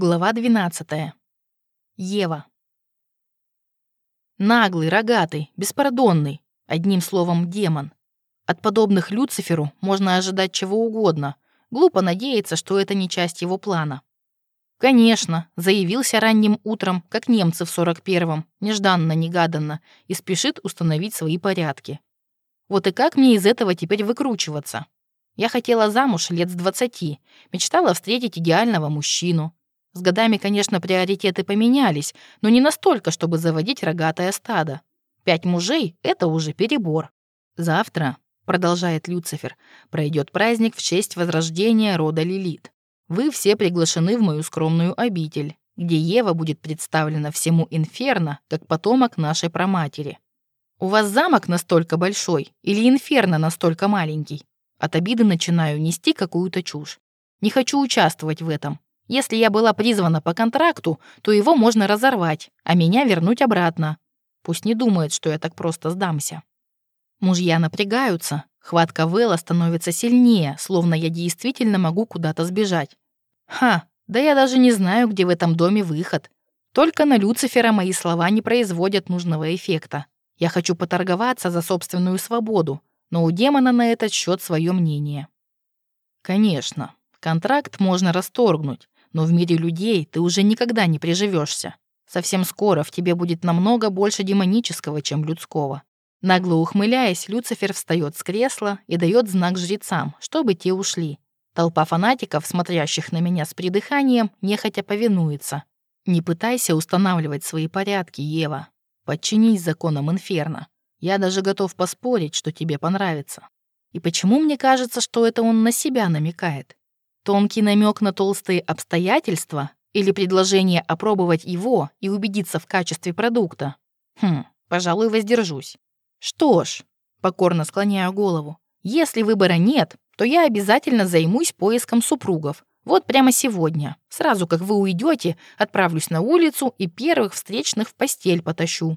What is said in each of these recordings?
Глава 12. Ева. Наглый, рогатый, беспардонный, одним словом, демон. От подобных Люциферу можно ожидать чего угодно. Глупо надеяться, что это не часть его плана. Конечно, заявился ранним утром, как немцы в 41-м, нежданно-негаданно, и спешит установить свои порядки. Вот и как мне из этого теперь выкручиваться? Я хотела замуж лет с 20, мечтала встретить идеального мужчину, с годами, конечно, приоритеты поменялись, но не настолько, чтобы заводить рогатое стадо. Пять мужей — это уже перебор. Завтра, продолжает Люцифер, пройдет праздник в честь возрождения рода Лилит. Вы все приглашены в мою скромную обитель, где Ева будет представлена всему инферно, как потомок нашей праматери. У вас замок настолько большой или инферно настолько маленький? От обиды начинаю нести какую-то чушь. Не хочу участвовать в этом. Если я была призвана по контракту, то его можно разорвать, а меня вернуть обратно. Пусть не думает, что я так просто сдамся. Мужья напрягаются, хватка Вэлла становится сильнее, словно я действительно могу куда-то сбежать. Ха, да я даже не знаю, где в этом доме выход. Только на Люцифера мои слова не производят нужного эффекта. Я хочу поторговаться за собственную свободу, но у демона на этот счет свое мнение. Конечно, контракт можно расторгнуть, но в мире людей ты уже никогда не приживешься. Совсем скоро в тебе будет намного больше демонического, чем людского. Нагло ухмыляясь, Люцифер встает с кресла и дает знак жрецам, чтобы те ушли. Толпа фанатиков, смотрящих на меня с придыханием, нехотя повинуется. Не пытайся устанавливать свои порядки, Ева. Подчинись законам Инферно. Я даже готов поспорить, что тебе понравится. И почему мне кажется, что это он на себя намекает? Тонкий намек на толстые обстоятельства или предложение опробовать его и убедиться в качестве продукта? Хм, пожалуй, воздержусь. Что ж, покорно склоняю голову, если выбора нет, то я обязательно займусь поиском супругов. Вот прямо сегодня. Сразу как вы уйдете, отправлюсь на улицу и первых встречных в постель потащу.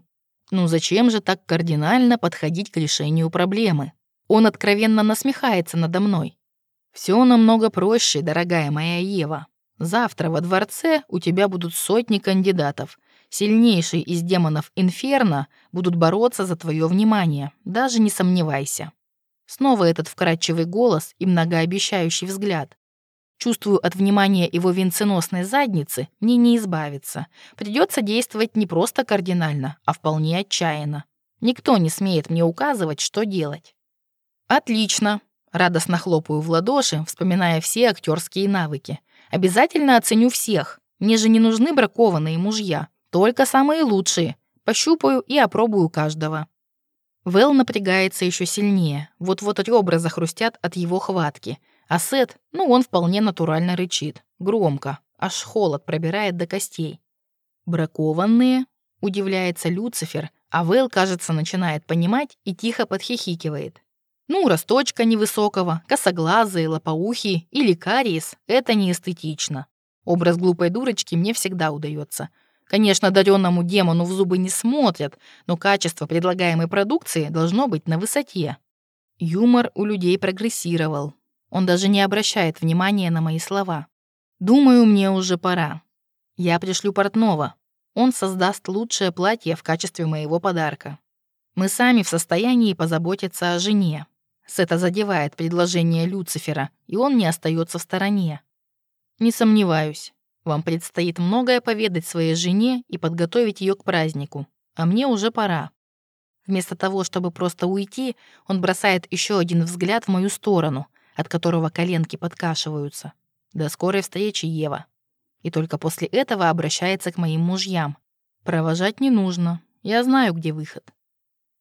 Ну зачем же так кардинально подходить к решению проблемы? Он откровенно насмехается надо мной. Все намного проще, дорогая моя Ева. Завтра во дворце у тебя будут сотни кандидатов. Сильнейшие из демонов Инферно будут бороться за твое внимание, даже не сомневайся. Снова этот вкрадчивый голос и многообещающий взгляд. Чувствую от внимания его венценосной задницы, мне не избавиться. Придется действовать не просто кардинально, а вполне отчаянно. Никто не смеет мне указывать, что делать. Отлично, Радостно хлопаю в ладоши, вспоминая все актерские навыки. Обязательно оценю всех. Мне же не нужны бракованные мужья, только самые лучшие. Пощупаю и опробую каждого. Вэл напрягается еще сильнее. Вот-вот ребра захрустят от его хватки. А Сет, ну, он вполне натурально рычит. Громко. Аж холод пробирает до костей. «Бракованные?» — удивляется Люцифер, а Вэл, кажется, начинает понимать и тихо подхихикивает. Ну, росточка невысокого, косоглазые, лопоухие или кариес — это неэстетично. Образ глупой дурочки мне всегда удается. Конечно, даренному демону в зубы не смотрят, но качество предлагаемой продукции должно быть на высоте. Юмор у людей прогрессировал. Он даже не обращает внимания на мои слова. Думаю, мне уже пора. Я пришлю портного. Он создаст лучшее платье в качестве моего подарка. Мы сами в состоянии позаботиться о жене, Сета задевает предложение Люцифера, и он не остается в стороне. Не сомневаюсь, вам предстоит многое поведать своей жене и подготовить ее к празднику, а мне уже пора. Вместо того, чтобы просто уйти, он бросает еще один взгляд в мою сторону, от которого коленки подкашиваются. До скорой встречи, Ева. И только после этого обращается к моим мужьям. Провожать не нужно. Я знаю, где выход.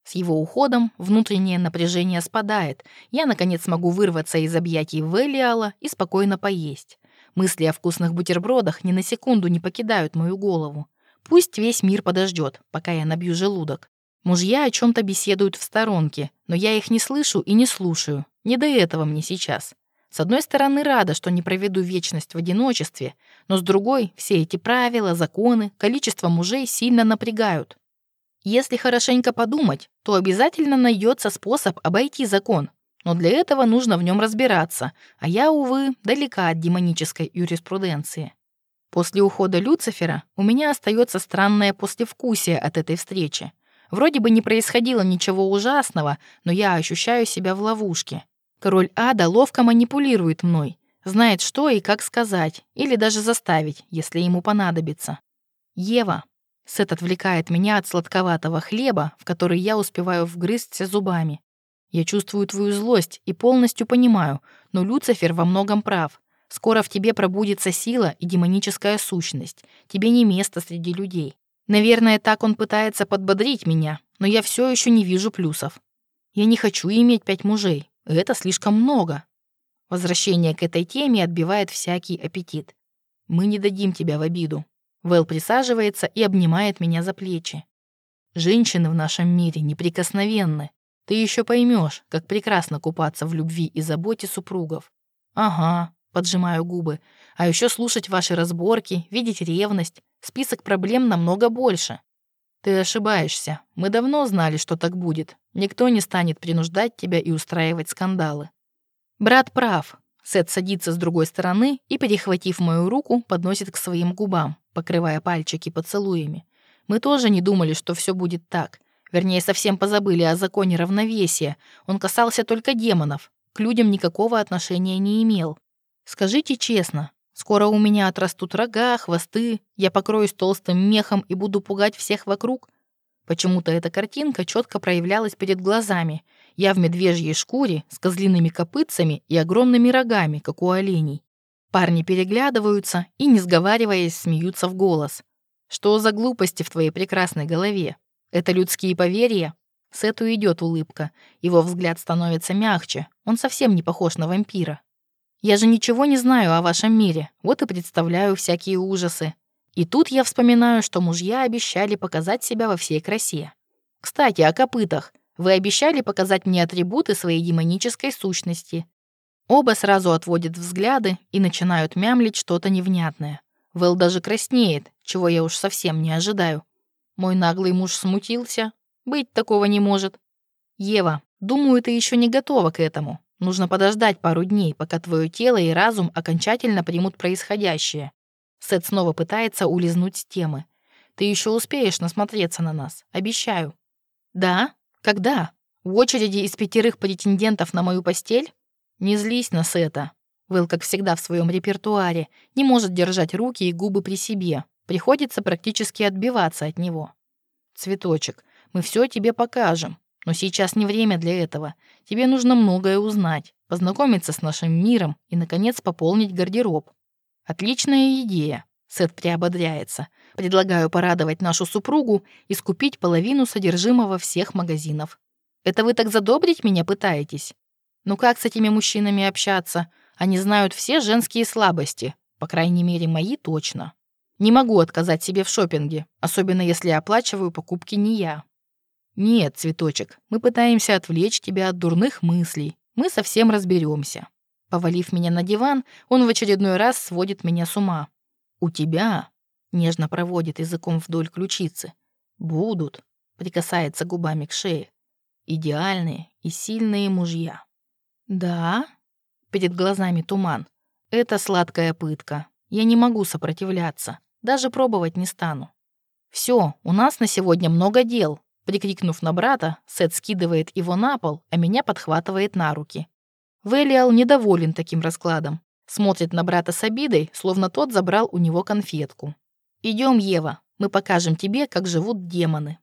С его уходом внутреннее напряжение спадает. Я, наконец, могу вырваться из объятий Велиала и спокойно поесть. Мысли о вкусных бутербродах ни на секунду не покидают мою голову. Пусть весь мир подождет, пока я набью желудок. Мужья о чем то беседуют в сторонке, но я их не слышу и не слушаю. Не до этого мне сейчас. С одной стороны, рада, что не проведу вечность в одиночестве, но с другой, все эти правила, законы, количество мужей сильно напрягают. Если хорошенько подумать, то обязательно найдется способ обойти закон, но для этого нужно в нем разбираться, а я, увы, далека от демонической юриспруденции. После ухода Люцифера у меня остается странное послевкусие от этой встречи. Вроде бы не происходило ничего ужасного, но я ощущаю себя в ловушке. Король ада ловко манипулирует мной, знает, что и как сказать, или даже заставить, если ему понадобится. Ева. Сет отвлекает меня от сладковатого хлеба, в который я успеваю вгрызться зубами. Я чувствую твою злость и полностью понимаю, но Люцифер во многом прав. Скоро в тебе пробудится сила и демоническая сущность. Тебе не место среди людей. Наверное, так он пытается подбодрить меня, но я все еще не вижу плюсов. Я не хочу иметь пять мужей. Это слишком много. Возвращение к этой теме отбивает всякий аппетит. Мы не дадим тебя в обиду. Вэл присаживается и обнимает меня за плечи. Женщины в нашем мире неприкосновенны. Ты еще поймешь, как прекрасно купаться в любви и заботе супругов. Ага, поджимаю губы. А еще слушать ваши разборки, видеть ревность, Список проблем намного больше. Ты ошибаешься. Мы давно знали, что так будет. Никто не станет принуждать тебя и устраивать скандалы. Брат прав. Сет садится с другой стороны и, перехватив мою руку, подносит к своим губам, покрывая пальчики поцелуями. Мы тоже не думали, что все будет так. Вернее, совсем позабыли о законе равновесия. Он касался только демонов. К людям никакого отношения не имел. Скажите честно, Скоро у меня отрастут рога, хвосты, я покроюсь толстым мехом и буду пугать всех вокруг. Почему-то эта картинка четко проявлялась перед глазами. Я в медвежьей шкуре с козлиными копытцами и огромными рогами, как у оленей. Парни переглядываются и, не сговариваясь, смеются в голос. Что за глупости в твоей прекрасной голове? Это людские поверья? Сету идет улыбка. Его взгляд становится мягче. Он совсем не похож на вампира. Я же ничего не знаю о вашем мире, вот и представляю всякие ужасы. И тут я вспоминаю, что мужья обещали показать себя во всей красе. Кстати, о копытах. Вы обещали показать мне атрибуты своей демонической сущности. Оба сразу отводят взгляды и начинают мямлить что-то невнятное. Вэл даже краснеет, чего я уж совсем не ожидаю. Мой наглый муж смутился. Быть такого не может. Ева, думаю, ты еще не готова к этому. Нужно подождать пару дней, пока твое тело и разум окончательно примут происходящее. Сет снова пытается улизнуть с темы. Ты еще успеешь насмотреться на нас, обещаю. Да? Когда? В очереди из пятерых претендентов на мою постель? Не злись на Сета. Вэлл, как всегда в своем репертуаре, не может держать руки и губы при себе. Приходится практически отбиваться от него. Цветочек, мы все тебе покажем. Но сейчас не время для этого. Тебе нужно многое узнать, познакомиться с нашим миром и, наконец, пополнить гардероб. Отличная идея. Сет приободряется. Предлагаю порадовать нашу супругу и скупить половину содержимого всех магазинов. Это вы так задобрить меня пытаетесь? Ну как с этими мужчинами общаться? Они знают все женские слабости. По крайней мере, мои точно. Не могу отказать себе в шопинге, особенно если оплачиваю покупки не я. «Нет, цветочек, мы пытаемся отвлечь тебя от дурных мыслей. Мы совсем разберемся. Повалив меня на диван, он в очередной раз сводит меня с ума. «У тебя...» — нежно проводит языком вдоль ключицы. «Будут...» — прикасается губами к шее. «Идеальные и сильные мужья». «Да?» — перед глазами туман. «Это сладкая пытка. Я не могу сопротивляться. Даже пробовать не стану. Все, у нас на сегодня много дел. Прикрикнув на брата, Сет скидывает его на пол, а меня подхватывает на руки. Велиал недоволен таким раскладом. Смотрит на брата с обидой, словно тот забрал у него конфетку. Идем, Ева, мы покажем тебе, как живут демоны.